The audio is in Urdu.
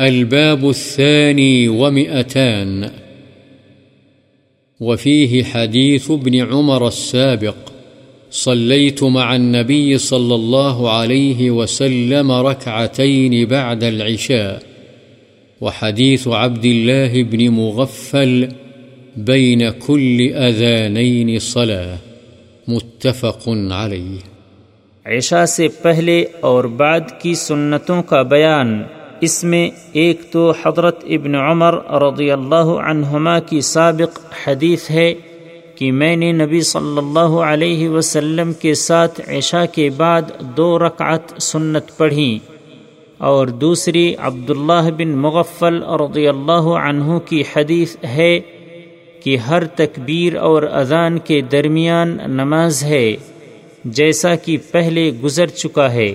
الباب الثاني ومئتان. وفيه حديث ابن عمر السابق. صليت مع النبي صلى الله عليه وسلم ركعتين بعد العشاء. وحديث عبد الله بن مغفل بين كل أذانين صلاة. متفق عليه. عشاء سے پہلے اور بعد کی سنتوں کا بیان اس میں ایک تو حضرت ابن عمر رضی اللہ عنہما کی سابق حدیث ہے کہ میں نے نبی صلی اللہ علیہ وسلم کے ساتھ عشاء کے بعد دو رکعت سنت پڑھی اور دوسری عبداللہ بن مغفل رضی اللہ عنہ کی حدیث ہے کہ ہر تکبیر اور اذان کے درمیان نماز ہے جیسا کہ پہلے گزر چکا ہے۔